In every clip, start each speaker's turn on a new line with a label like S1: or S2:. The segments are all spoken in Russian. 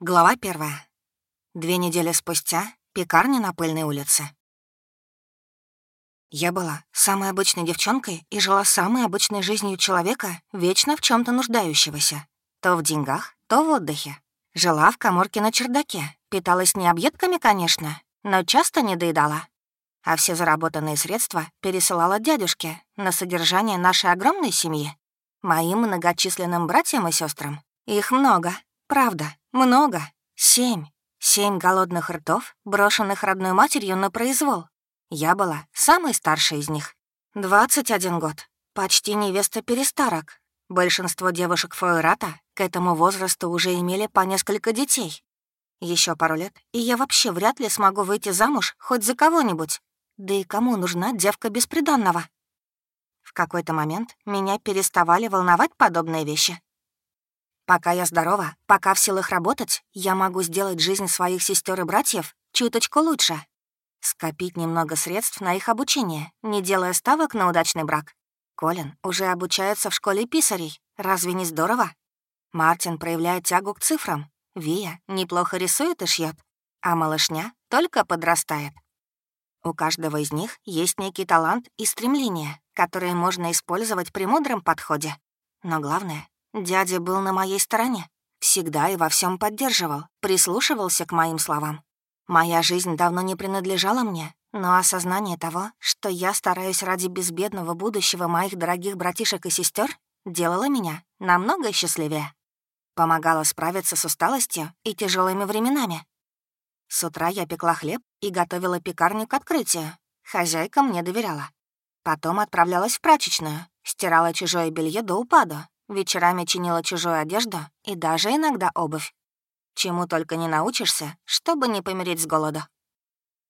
S1: Глава первая. Две недели спустя. Пекарня на пыльной улице. Я была самой обычной девчонкой и жила самой обычной жизнью человека, вечно в чем то нуждающегося. То в деньгах, то в отдыхе. Жила в коморке на чердаке, питалась не объедками, конечно, но часто не доедала. А все заработанные средства пересылала дядюшке на содержание нашей огромной семьи. Моим многочисленным братьям и сестрам. Их много, правда, много. Семь. Семь голодных ртов, брошенных родной матерью на произвол. Я была самой старшей из них. 21 год. Почти невеста перестарок. Большинство девушек Фойрата к этому возрасту уже имели по несколько детей. Еще пару лет, и я вообще вряд ли смогу выйти замуж хоть за кого-нибудь. Да и кому нужна девка бесприданного? В какой-то момент меня переставали волновать подобные вещи. Пока я здорова, пока в силах работать, я могу сделать жизнь своих сестер и братьев чуточку лучше. Скопить немного средств на их обучение, не делая ставок на удачный брак. Колин уже обучается в школе писарей. Разве не здорово? Мартин проявляет тягу к цифрам. Вия неплохо рисует и шьет, а малышня только подрастает. У каждого из них есть некий талант и стремление, которые можно использовать при мудром подходе. Но главное Дядя был на моей стороне, всегда и во всем поддерживал, прислушивался к моим словам. Моя жизнь давно не принадлежала мне, но осознание того, что я стараюсь ради безбедного будущего моих дорогих братишек и сестер, делало меня намного счастливее. Помогало справиться с усталостью и тяжелыми временами. С утра я пекла хлеб и готовила пекарню к открытию. Хозяйка мне доверяла. Потом отправлялась в прачечную, стирала чужое белье до упаду, Вечерами чинила чужую одежду и даже иногда обувь. Чему только не научишься, чтобы не помереть с голоду.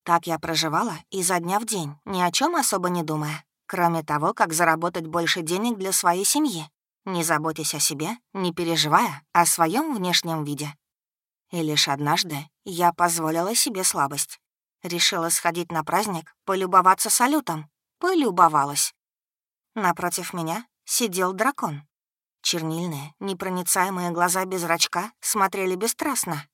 S1: Так я проживала изо дня в день, ни о чем особо не думая, кроме того, как заработать больше денег для своей семьи, не заботясь о себе, не переживая о своем внешнем виде. И лишь однажды я позволила себе слабость. Решила сходить на праздник, полюбоваться салютом. Полюбовалась. Напротив меня сидел дракон. Чернильные, непроницаемые глаза без зрачка смотрели бесстрастно.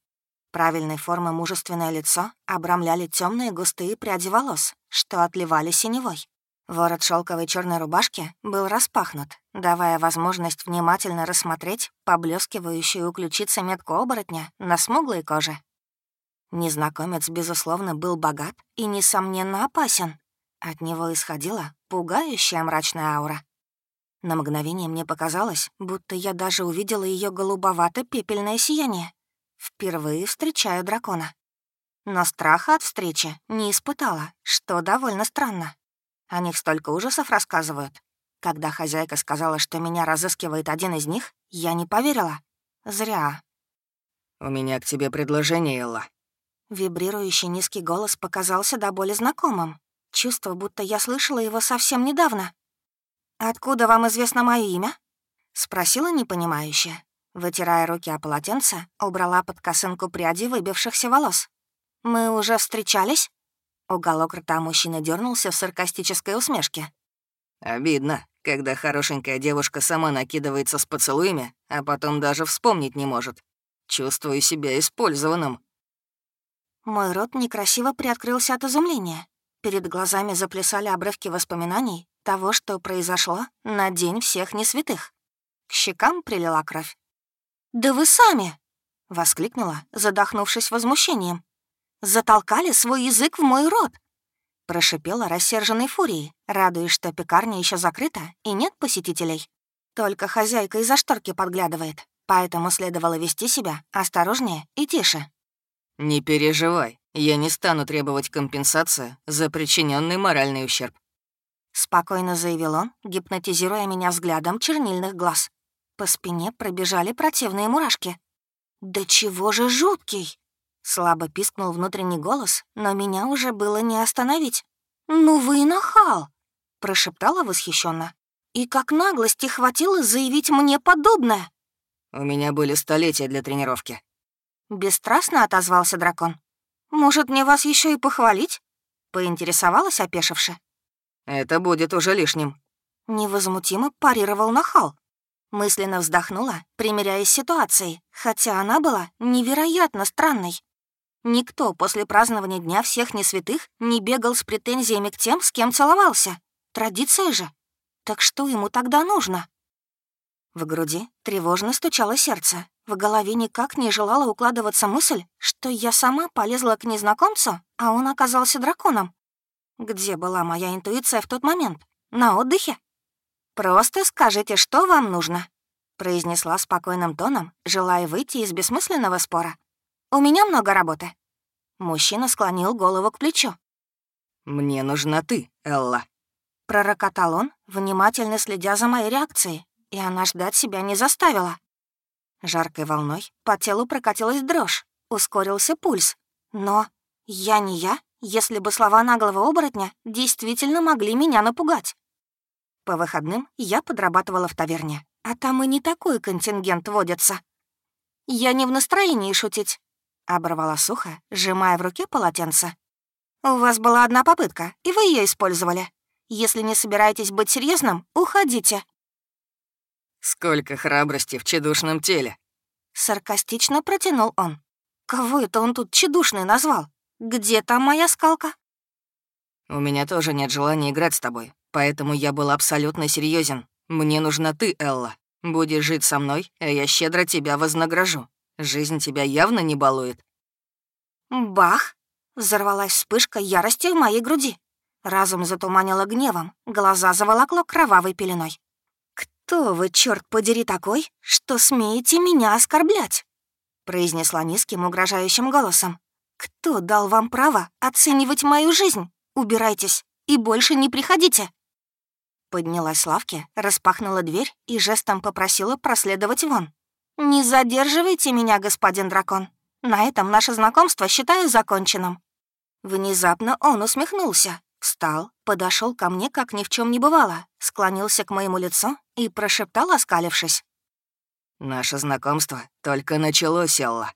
S1: Правильной формы мужественное лицо обрамляли темные густые пряди волос, что отливали синевой. Ворот шелковой черной рубашки был распахнут, давая возможность внимательно рассмотреть поблескивающую у ключицы метку оборотня на смуглой коже. Незнакомец, безусловно, был богат и, несомненно, опасен. От него исходила пугающая мрачная аура. На мгновение мне показалось, будто я даже увидела ее голубовато-пепельное сияние. Впервые встречаю дракона. Но страха от встречи не испытала, что довольно странно. О них столько ужасов рассказывают. Когда хозяйка сказала, что меня разыскивает один из них, я не поверила. Зря.
S2: «У меня к тебе предложение, Элла».
S1: Вибрирующий низкий голос показался до боли знакомым. Чувство, будто я слышала его совсем недавно. «Откуда вам известно мое имя?» — спросила непонимающе. Вытирая руки о полотенце, убрала под косынку пряди выбившихся волос. «Мы уже встречались?» Уголок рта мужчины дернулся в саркастической усмешке.
S2: «Обидно, когда хорошенькая девушка сама накидывается с поцелуями, а потом даже вспомнить не может. Чувствую себя использованным».
S1: Мой рот некрасиво приоткрылся от изумления. Перед глазами заплясали обрывки воспоминаний, того, что произошло на День всех несвятых. К щекам прилила кровь. «Да вы сами!» — воскликнула, задохнувшись возмущением. «Затолкали свой язык в мой рот!» Прошипела рассерженной фурией, радуясь, что пекарня еще закрыта и нет посетителей. Только хозяйка из-за шторки подглядывает, поэтому следовало вести себя осторожнее и тише.
S2: «Не переживай, я не стану требовать компенсацию за причиненный моральный ущерб.
S1: — спокойно заявил он, гипнотизируя меня взглядом чернильных глаз. По спине пробежали противные мурашки. «Да чего же жуткий!» Слабо пискнул внутренний голос, но меня уже было не остановить. «Ну вы и нахал!» — прошептала восхищенно. «И как наглости хватило заявить мне подобное!»
S2: «У меня были столетия для тренировки».
S1: Бесстрастно отозвался дракон. «Может, мне вас еще и похвалить?» — поинтересовалась опешивши.
S2: Это будет уже лишним».
S1: Невозмутимо парировал нахал. Мысленно вздохнула, примиряясь с ситуацией, хотя она была невероятно странной. Никто после празднования Дня всех несвятых не бегал с претензиями к тем, с кем целовался. Традиция же. Так что ему тогда нужно? В груди тревожно стучало сердце. В голове никак не желала укладываться мысль, что я сама полезла к незнакомцу, а он оказался драконом. Где была моя интуиция в тот момент? На отдыхе? «Просто скажите, что вам нужно», — произнесла спокойным тоном, желая выйти из бессмысленного спора. «У меня много работы». Мужчина склонил голову к плечу.
S2: «Мне нужна ты, Элла», —
S1: пророкотал он, внимательно следя за моей реакцией, и она ждать себя не заставила. Жаркой волной по телу прокатилась дрожь, ускорился пульс. Но я не я, если бы слова наглого оборотня действительно могли меня напугать. По выходным я подрабатывала в таверне, а там и не такой контингент водится. «Я не в настроении шутить», — оборвала сухо, сжимая в руке полотенце. «У вас была одна попытка, и вы ее использовали. Если не собираетесь быть серьезным, уходите».
S2: «Сколько храбрости в чедушном теле!»
S1: Саркастично протянул он. «Кого это он тут чедушный назвал? Где там моя скалка?»
S2: «У меня тоже нет желания играть с тобой. Поэтому я был абсолютно серьезен. Мне нужна ты, Элла. Будешь жить со мной, а я щедро тебя вознагражу. Жизнь тебя явно не балует».
S1: Бах! Взорвалась вспышка ярости в моей груди. Разум затуманило гневом, глаза заволокло кровавой пеленой. «Кто вы, черт подери, такой, что смеете меня оскорблять?» произнесла низким угрожающим голосом. «Кто дал вам право оценивать мою жизнь? Убирайтесь и больше не приходите!» Поднялась лавки, распахнула дверь и жестом попросила проследовать вон. «Не задерживайте меня, господин дракон. На этом наше знакомство считаю законченным». Внезапно он усмехнулся, встал, подошел ко мне, как ни в чем не бывало, склонился к моему лицу и прошептал, оскалившись.
S2: «Наше знакомство только началось, Элла».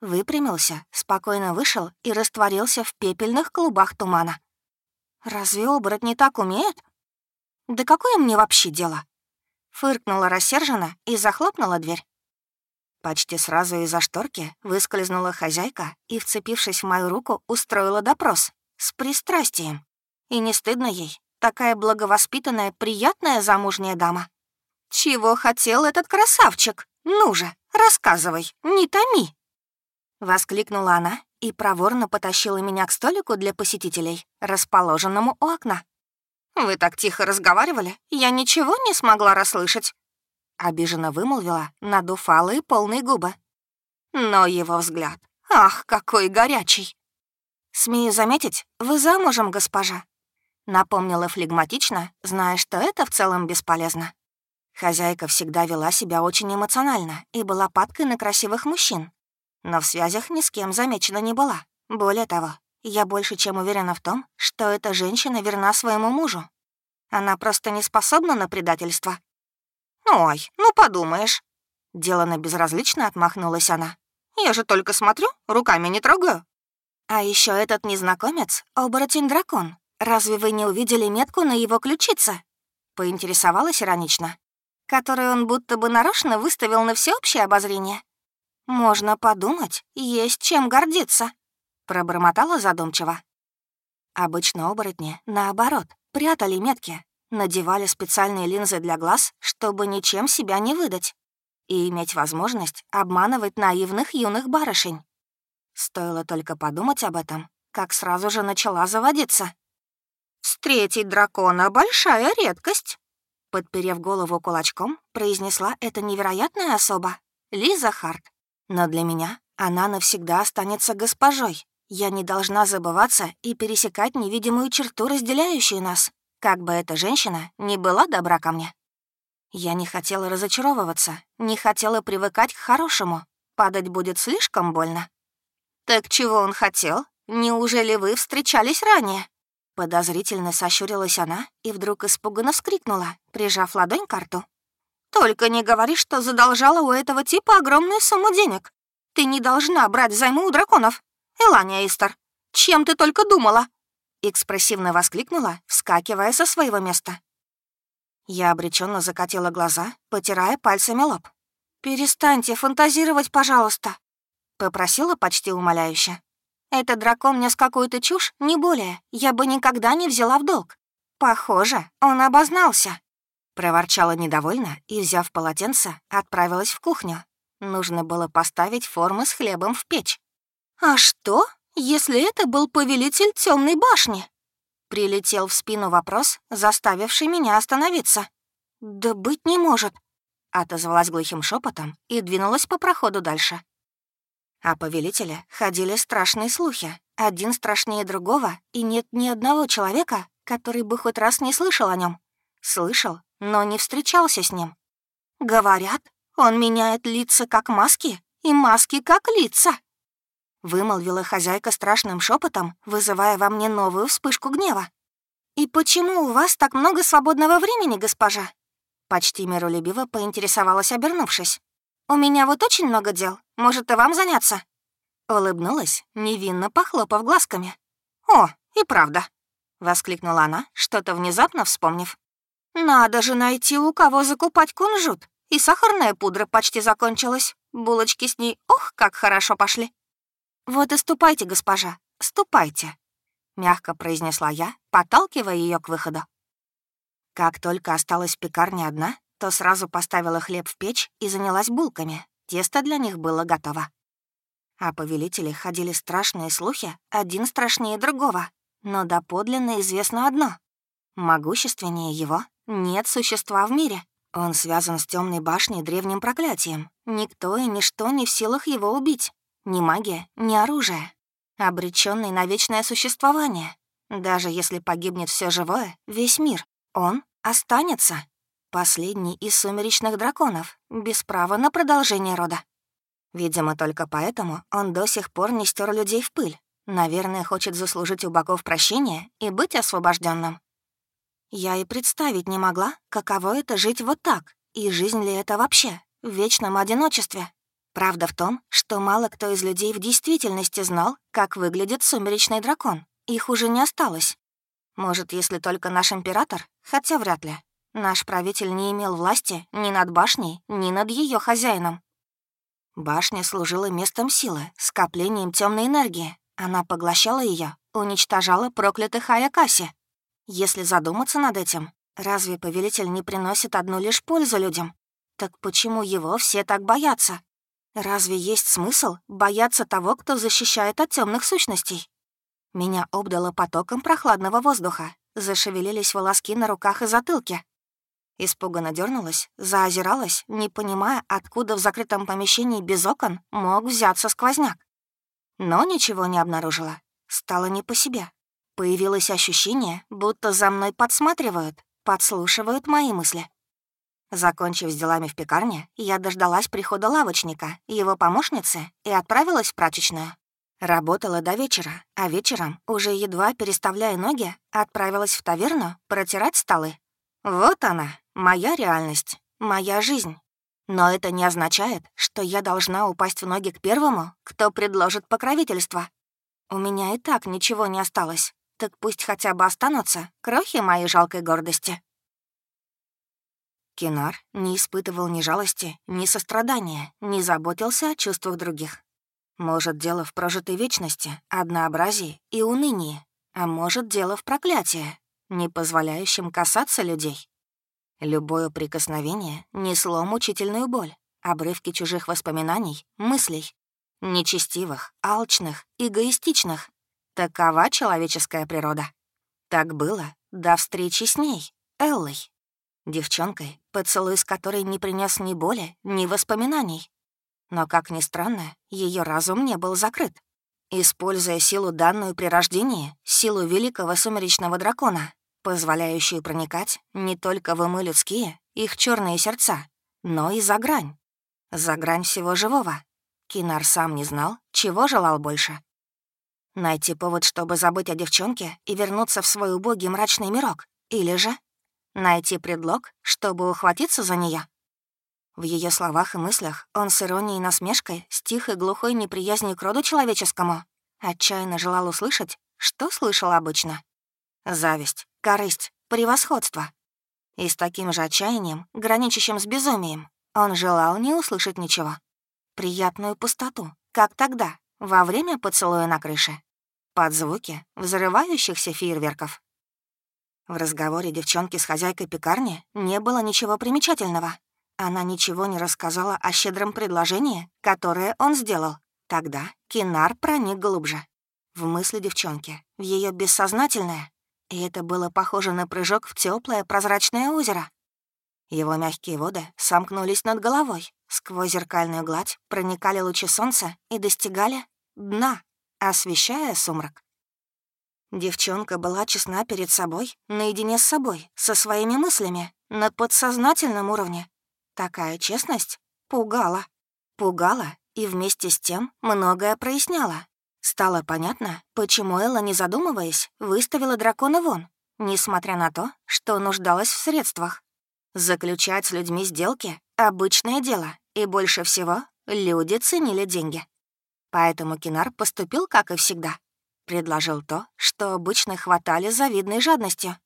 S1: Выпрямился, спокойно вышел и растворился в пепельных клубах тумана. «Разве оборотни так умеют?» «Да какое мне вообще дело?» Фыркнула рассерженно и захлопнула дверь. Почти сразу из-за шторки выскользнула хозяйка и, вцепившись в мою руку, устроила допрос. С пристрастием. И не стыдно ей. Такая благовоспитанная, приятная замужняя дама. «Чего хотел этот красавчик? Ну же, рассказывай, не томи!» Воскликнула она и проворно потащила меня к столику для посетителей, расположенному у окна. «Вы так тихо разговаривали, я ничего не смогла расслышать», — обиженно вымолвила, надув алые полные губы. Но его взгляд, ах, какой горячий! «Смею заметить, вы замужем, госпожа», — напомнила флегматично, зная, что это в целом бесполезно. Хозяйка всегда вела себя очень эмоционально и была падкой на красивых мужчин. Но в связях ни с кем замечена не была. Более того, я больше чем уверена в том, что эта женщина верна своему мужу. Она просто не способна на предательство. «Ой, ну подумаешь». Делано безразлично отмахнулась она. «Я же только смотрю, руками не трогаю». «А еще этот незнакомец — оборотень-дракон. Разве вы не увидели метку на его ключице?» Поинтересовалась иронично. Которую он будто бы нарочно выставил на всеобщее обозрение. «Можно подумать, есть чем гордиться» пробормотала задумчиво. Обычно оборотни, наоборот, прятали метки, надевали специальные линзы для глаз, чтобы ничем себя не выдать, и иметь возможность обманывать наивных юных барышень. Стоило только подумать об этом, как сразу же начала заводиться. «Встретить дракона — большая редкость», — подперев голову кулачком, произнесла эта невероятная особа, Лиза Харт. Но для меня она навсегда останется госпожой, я не должна забываться и пересекать невидимую черту, разделяющую нас, как бы эта женщина не была добра ко мне. Я не хотела разочаровываться, не хотела привыкать к хорошему. Падать будет слишком больно. «Так чего он хотел? Неужели вы встречались ранее?» Подозрительно сощурилась она и вдруг испуганно вскрикнула, прижав ладонь к рту. «Только не говори, что задолжала у этого типа огромную сумму денег. Ты не должна брать займу у драконов. «Элания Истер, чем ты только думала?» Экспрессивно воскликнула, вскакивая со своего места. Я обреченно закатила глаза, потирая пальцами лоб. «Перестаньте фантазировать, пожалуйста», — попросила почти умоляюще. «Этот дракон мне с какую-то чушь, не более, я бы никогда не взяла в долг. Похоже, он обознался». Проворчала недовольно и, взяв полотенце, отправилась в кухню. Нужно было поставить формы с хлебом в печь. «А что, если это был повелитель темной башни?» Прилетел в спину вопрос, заставивший меня остановиться. «Да быть не может», — отозвалась глухим шепотом и двинулась по проходу дальше. О повелителе ходили страшные слухи, один страшнее другого, и нет ни одного человека, который бы хоть раз не слышал о нем. Слышал, но не встречался с ним. Говорят, он меняет лица как маски и маски как лица. Вымолвила хозяйка страшным шепотом, вызывая во мне новую вспышку гнева. «И почему у вас так много свободного времени, госпожа?» Почти миролюбиво поинтересовалась, обернувшись. «У меня вот очень много дел. Может, и вам заняться?» Улыбнулась, невинно похлопав глазками. «О, и правда!» — воскликнула она, что-то внезапно вспомнив. «Надо же найти, у кого закупать кунжут. И сахарная пудра почти закончилась. Булочки с ней, ох, как хорошо пошли». «Вот и ступайте, госпожа, ступайте», — мягко произнесла я, подталкивая ее к выходу. Как только осталась в пекарне одна, то сразу поставила хлеб в печь и занялась булками. Тесто для них было готово. О повелителе ходили страшные слухи, один страшнее другого. Но доподлинно известно одно. Могущественнее его нет существа в мире. Он связан с темной башней древним проклятием. Никто и ничто не в силах его убить. Ни магия, ни оружие. Обреченный на вечное существование. Даже если погибнет все живое, весь мир, он останется. Последний из сумеречных драконов, без права на продолжение рода. Видимо, только поэтому он до сих пор не стер людей в пыль. Наверное, хочет заслужить у богов прощения и быть освобожденным. Я и представить не могла, каково это жить вот так, и жизнь ли это вообще, в вечном одиночестве. Правда в том, что мало кто из людей в действительности знал, как выглядит сумеречный дракон. Их уже не осталось. Может, если только наш император, хотя вряд ли. Наш правитель не имел власти ни над башней, ни над ее хозяином. Башня служила местом силы, скоплением темной энергии. Она поглощала ее, уничтожала проклятых Аякаси. Если задуматься над этим, разве повелитель не приносит одну лишь пользу людям? Так почему его все так боятся? Разве есть смысл бояться того, кто защищает от темных сущностей? Меня обдало потоком прохладного воздуха. Зашевелились волоски на руках и затылке. Испуганно дернулась, заозиралась, не понимая, откуда в закрытом помещении без окон мог взяться сквозняк. Но ничего не обнаружила. Стало не по себе. Появилось ощущение, будто за мной подсматривают, подслушивают мои мысли. Закончив с делами в пекарне, я дождалась прихода лавочника, его помощницы и отправилась в прачечную. Работала до вечера, а вечером, уже едва переставляя ноги, отправилась в таверну протирать столы. Вот она, моя реальность, моя жизнь. Но это не означает, что я должна упасть в ноги к первому, кто предложит покровительство. У меня и так ничего не осталось так пусть хотя бы останутся крохи моей жалкой гордости. Кинар не испытывал ни жалости, ни сострадания, не заботился о чувствах других. Может, дело в прожитой вечности, однообразии и унынии, а может, дело в проклятии, не позволяющем касаться людей. Любое прикосновение несло мучительную боль, обрывки чужих воспоминаний, мыслей, нечестивых, алчных, эгоистичных, Такова человеческая природа. Так было до встречи с ней, Эллой. Девчонкой, поцелуй с которой не принес ни боли, ни воспоминаний. Но, как ни странно, ее разум не был закрыт. Используя силу, данную при рождении, силу великого сумеречного дракона, позволяющую проникать не только в умы людские, их черные сердца, но и за грань. За грань всего живого. Кинар сам не знал, чего желал больше Найти повод, чтобы забыть о девчонке и вернуться в свой убогий мрачный мирок. Или же найти предлог, чтобы ухватиться за нее. В ее словах и мыслях он с иронией и насмешкой, с тихой глухой неприязнью к роду человеческому, отчаянно желал услышать, что слышал обычно. Зависть, корысть, превосходство. И с таким же отчаянием, граничащим с безумием, он желал не услышать ничего. Приятную пустоту, как тогда, во время поцелуя на крыше, под звуки взрывающихся фейерверков. В разговоре девчонки с хозяйкой пекарни не было ничего примечательного. Она ничего не рассказала о щедром предложении, которое он сделал. Тогда Кинар проник глубже. В мысли девчонки, в ее бессознательное. И это было похоже на прыжок в теплое прозрачное озеро. Его мягкие воды сомкнулись над головой. Сквозь зеркальную гладь проникали лучи солнца и достигали дна, освещая сумрак. Девчонка была честна перед собой, наедине с собой, со своими мыслями, на подсознательном уровне. Такая честность пугала. Пугала и вместе с тем многое проясняла. Стало понятно, почему Элла, не задумываясь, выставила дракона вон, несмотря на то, что нуждалась в средствах. Заключать с людьми сделки — обычное дело, и больше всего люди ценили деньги. Поэтому Кинар поступил, как и всегда. Предложил то, что обычно хватали завидной жадностью.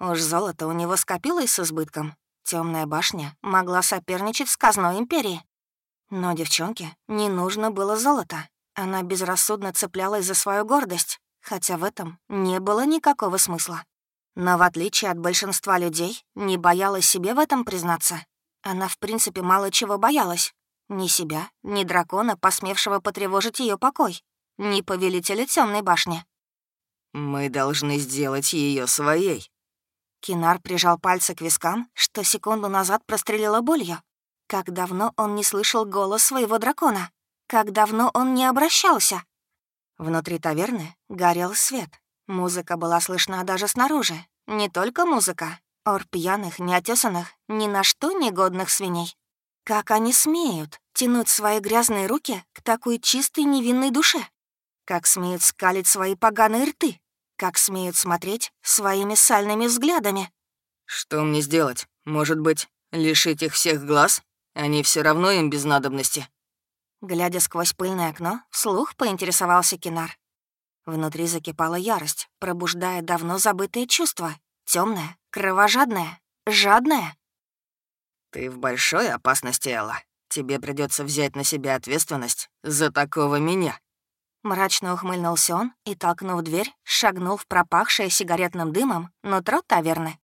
S1: Уж золото у него скопилось с избытком, Темная башня могла соперничать с казной империи. Но девчонке не нужно было золото. Она безрассудно цеплялась за свою гордость, хотя в этом не было никакого смысла. Но в отличие от большинства людей, не боялась себе в этом признаться. Она, в принципе, мало чего боялась. Ни себя, ни дракона, посмевшего потревожить ее покой, ни повелителя темной башни.
S2: «Мы должны сделать ее своей»,
S1: Кинар прижал пальцы к вискам, что секунду назад прострелила болью. Как давно он не слышал голос своего дракона? Как давно он не обращался? Внутри таверны горел свет. Музыка была слышна даже снаружи. Не только музыка. Ор пьяных, неотесанных, ни на что негодных свиней. Как они смеют тянуть свои грязные руки к такой чистой невинной душе? Как смеют скалить свои поганые рты? как смеют смотреть своими сальными взглядами.
S2: «Что мне сделать? Может быть, лишить их всех глаз? Они все равно им без надобности».
S1: Глядя сквозь пыльное окно, вслух поинтересовался Кинар. Внутри закипала ярость, пробуждая давно забытые чувства. темное, кровожадное, жадное.
S2: «Ты в большой опасности, Элла. Тебе придется взять на себя ответственность за такого меня».
S1: Мрачно ухмыльнулся он и, толкнув дверь, шагнул в пропахшее сигаретным дымом нутро таверны.